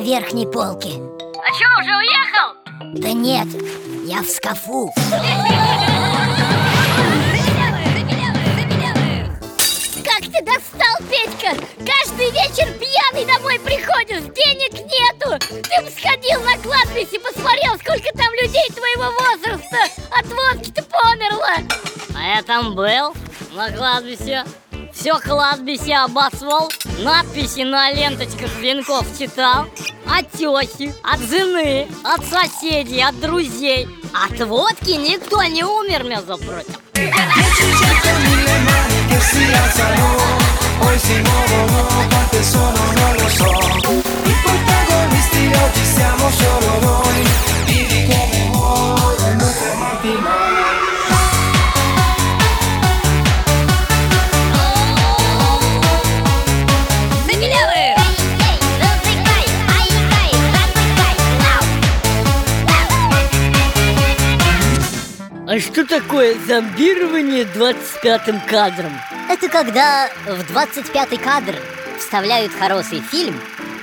верхней полке. А что, уже уехал? Да нет, я в скафу Как ты достал, Петька? Каждый вечер пьяный домой приходишь, денег нету. Ты бы сходил на кладбище, посмотрел, сколько там людей твоего возраста. От водки-то померла. А я там был, на кладбище Все кладбище обосвал Надписи на ленточках венков читал. От тещи, от жены, от соседей, от друзей. От водки никто не умер, между прочим. Che А что такое зомбирование 25-м кадром? Это когда в 25-й кадр вставляют хороший фильм,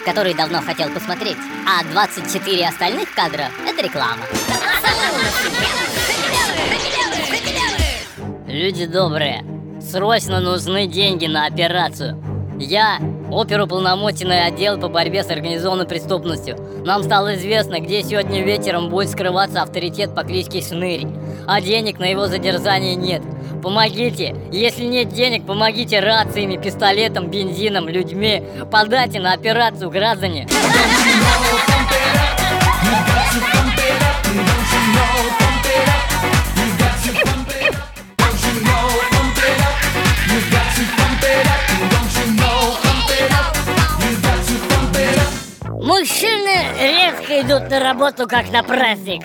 который давно хотел посмотреть А 24 остальных кадра – это реклама Люди добрые, срочно нужны деньги на операцию. Я оперуполномоченный отдел по борьбе с организованной преступностью. Нам стало известно, где сегодня вечером будет скрываться авторитет по кличке Шнырь. А денег на его задержание нет. Помогите! Если нет денег, помогите рациями, пистолетом, бензином, людьми. Подайте на операцию, граждане! Мужчины редко идут на работу, как на праздник.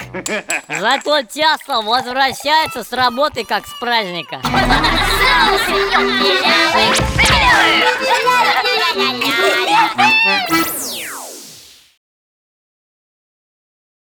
Зато часто возвращаются с работы, как с праздника.